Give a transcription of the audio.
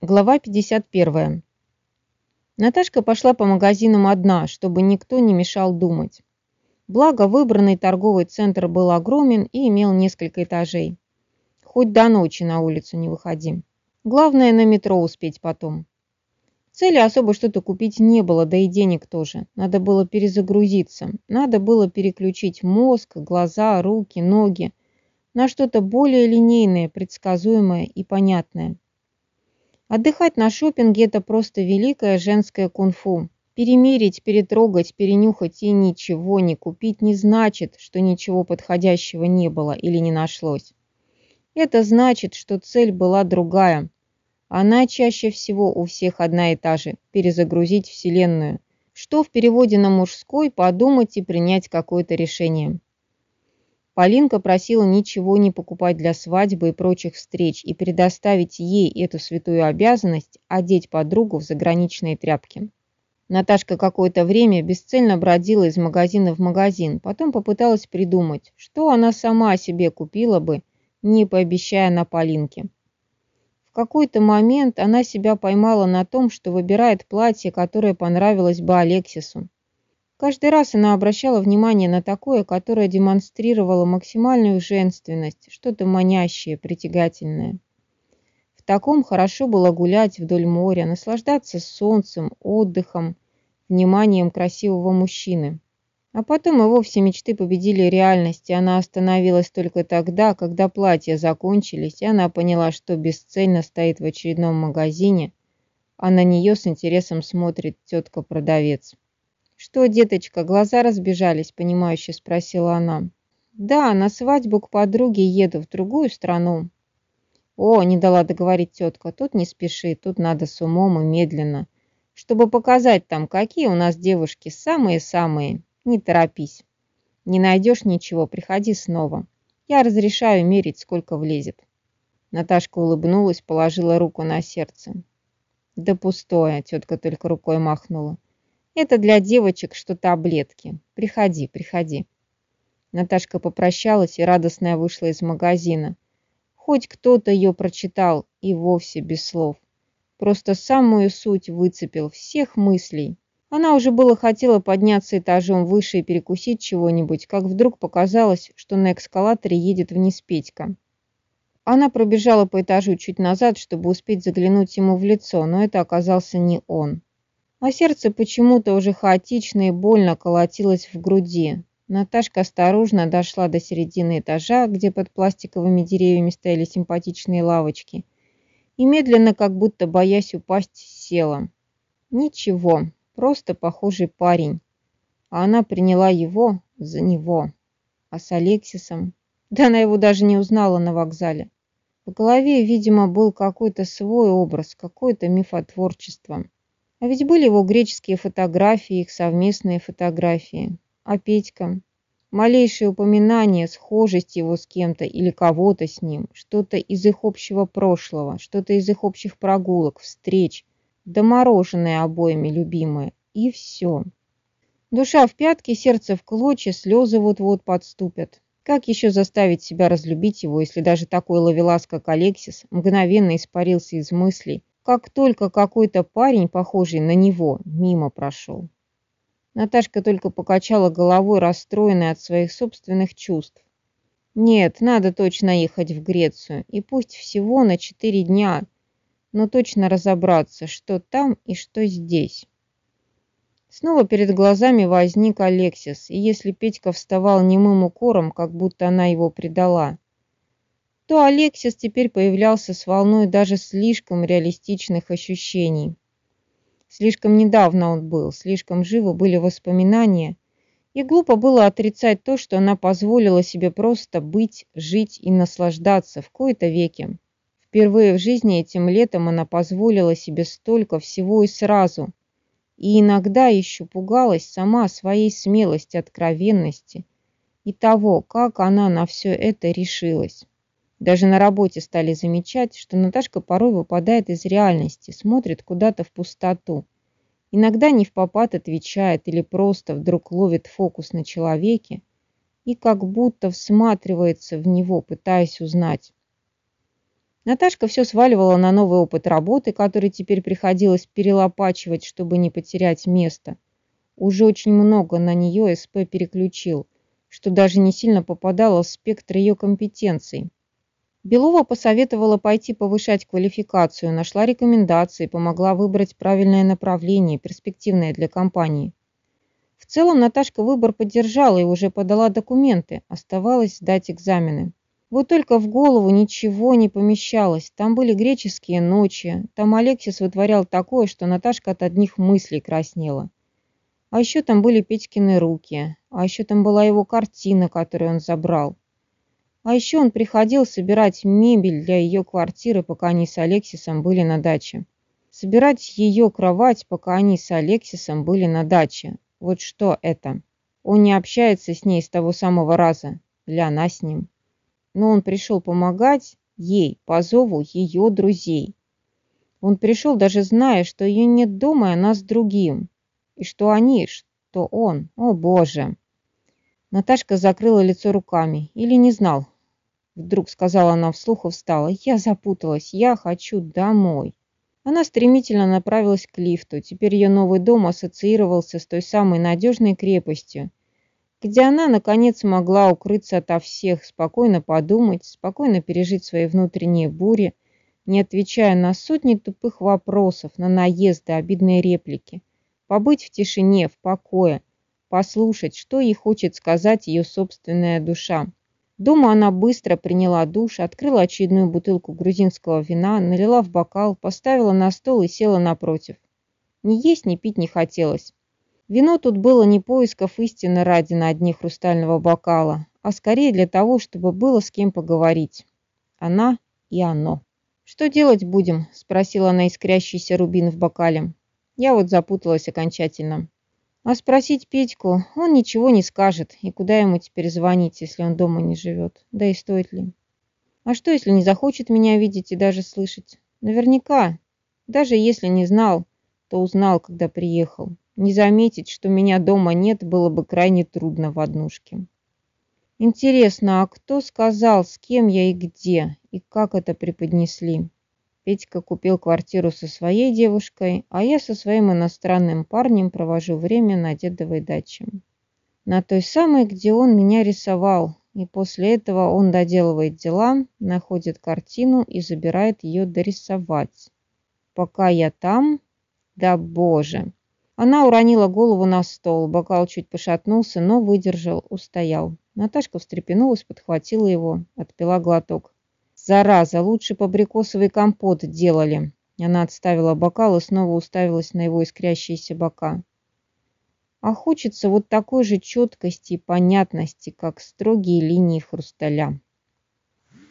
Глава 51. Наташка пошла по магазинам одна, чтобы никто не мешал думать. Благо, выбранный торговый центр был огромен и имел несколько этажей. Хоть до ночи на улицу не выходи. Главное, на метро успеть потом. Цели особо что-то купить не было, да и денег тоже. Надо было перезагрузиться. Надо было переключить мозг, глаза, руки, ноги на что-то более линейное, предсказуемое и понятное. Отдыхать на шопинге – это просто великое женское кунг-фу. Перемерить, перетрогать, перенюхать и ничего не купить не значит, что ничего подходящего не было или не нашлось. Это значит, что цель была другая. Она чаще всего у всех одна и та же – перезагрузить Вселенную, что в переводе на мужской – подумать и принять какое-то решение. Полинка просила ничего не покупать для свадьбы и прочих встреч и предоставить ей эту святую обязанность одеть подругу в заграничные тряпки. Наташка какое-то время бесцельно бродила из магазина в магазин, потом попыталась придумать, что она сама себе купила бы, не пообещая на Полинке. В какой-то момент она себя поймала на том, что выбирает платье, которое понравилось бы Алексису. Каждый раз она обращала внимание на такое, которое демонстрировало максимальную женственность, что-то манящее, притягательное. В таком хорошо было гулять вдоль моря, наслаждаться солнцем, отдыхом, вниманием красивого мужчины. А потом и вовсе мечты победили реальность, и она остановилась только тогда, когда платья закончились, и она поняла, что бесцельно стоит в очередном магазине, а на нее с интересом смотрит тетка-продавец. «Что, деточка, глаза разбежались?» – понимающе спросила она. «Да, на свадьбу к подруге еду в другую страну». «О, не дала договорить тетка, тут не спеши, тут надо с умом и медленно, чтобы показать там, какие у нас девушки самые-самые. Не торопись. Не найдешь ничего, приходи снова. Я разрешаю мерить, сколько влезет». Наташка улыбнулась, положила руку на сердце. «Да пустое», – тетка только рукой махнула. Это для девочек, что таблетки. Приходи, приходи. Наташка попрощалась и радостная вышла из магазина. Хоть кто-то ее прочитал и вовсе без слов. Просто самую суть выцепил всех мыслей. Она уже было хотела подняться этажом выше и перекусить чего-нибудь, как вдруг показалось, что на эскалаторе едет вниз Петька. Она пробежала по этажу чуть назад, чтобы успеть заглянуть ему в лицо, но это оказался не он а сердце почему-то уже хаотично и больно колотилось в груди. Наташка осторожно дошла до середины этажа, где под пластиковыми деревьями стояли симпатичные лавочки, и медленно, как будто боясь упасть, села. Ничего, просто похожий парень. А она приняла его за него. А с Алексисом? Да она его даже не узнала на вокзале. В голове, видимо, был какой-то свой образ, какое-то мифотворчество. А ведь были его греческие фотографии, их совместные фотографии. А Петька? Малейшее упоминание, схожесть его с кем-то или кого-то с ним, что-то из их общего прошлого, что-то из их общих прогулок, встреч, да мороженое обоими любимое. И все. Душа в пятки, сердце в клочья, слезы вот-вот подступят. Как еще заставить себя разлюбить его, если даже такой ловелас, как Алексис, мгновенно испарился из мыслей, как только какой-то парень, похожий на него, мимо прошел. Наташка только покачала головой, расстроенная от своих собственных чувств. Нет, надо точно ехать в Грецию, и пусть всего на четыре дня, но точно разобраться, что там и что здесь. Снова перед глазами возник Алексис, и если Петька вставал немым укором, как будто она его предала, то Алексис теперь появлялся с волной даже слишком реалистичных ощущений. Слишком недавно он был, слишком живы были воспоминания, и глупо было отрицать то, что она позволила себе просто быть, жить и наслаждаться в кои-то веке. Впервые в жизни этим летом она позволила себе столько всего и сразу, и иногда еще пугалась сама своей смелости, откровенности и того, как она на все это решилась. Даже на работе стали замечать, что Наташка порой выпадает из реальности, смотрит куда-то в пустоту. Иногда не в попад отвечает или просто вдруг ловит фокус на человеке и как будто всматривается в него, пытаясь узнать. Наташка все сваливала на новый опыт работы, который теперь приходилось перелопачивать, чтобы не потерять место. Уже очень много на нее СП переключил, что даже не сильно попадало в спектр ее компетенций. Белова посоветовала пойти повышать квалификацию, нашла рекомендации, помогла выбрать правильное направление, перспективное для компании. В целом Наташка выбор поддержала и уже подала документы, оставалось сдать экзамены. Вот только в голову ничего не помещалось. Там были греческие ночи, там Алексис вытворял такое, что Наташка от одних мыслей краснела. А еще там были Петькины руки, а еще там была его картина, которую он забрал. А еще он приходил собирать мебель для ее квартиры, пока они с Алексисом были на даче. Собирать ее кровать, пока они с Алексисом были на даче. Вот что это. Он не общается с ней с того самого раза. Или она с ним. Но он пришел помогать ей по зову ее друзей. Он пришел, даже зная, что ее нет дома, и она с другим. И что они, что он. О, Боже! Наташка закрыла лицо руками. Или не знал, Вдруг сказала она вслух и встала. Я запуталась. Я хочу домой. Она стремительно направилась к лифту. Теперь ее новый дом ассоциировался с той самой надежной крепостью, где она, наконец, могла укрыться ото всех, спокойно подумать, спокойно пережить свои внутренние бури, не отвечая на сотни тупых вопросов, на наезды, обидные реплики. Побыть в тишине, в покое, послушать, что ей хочет сказать ее собственная душа. Дома она быстро приняла душ, открыла очередную бутылку грузинского вина, налила в бокал, поставила на стол и села напротив. Ни есть, ни пить не хотелось. Вино тут было не поисков истины ради на дне хрустального бокала, а скорее для того, чтобы было с кем поговорить. Она и оно. «Что делать будем?» – спросила она искрящийся рубин в бокале. Я вот запуталась окончательно. А спросить Петьку, он ничего не скажет, и куда ему теперь звонить, если он дома не живет, да и стоит ли. А что, если не захочет меня видеть и даже слышать? Наверняка, даже если не знал, то узнал, когда приехал. Не заметить, что меня дома нет, было бы крайне трудно в однушке. Интересно, а кто сказал, с кем я и где, и как это преподнесли? Петька купил квартиру со своей девушкой, а я со своим иностранным парнем провожу время на дедовой даче. На той самой, где он меня рисовал, и после этого он доделывает дела, находит картину и забирает ее дорисовать. Пока я там, да боже. Она уронила голову на стол, бокал чуть пошатнулся, но выдержал, устоял. Наташка встрепенулась, подхватила его, отпила глоток. Зараза, лучше по абрикосовый компот делали. Она отставила бокал и снова уставилась на его искрящиеся бока. А хочется вот такой же четкости и понятности, как строгие линии хрусталя.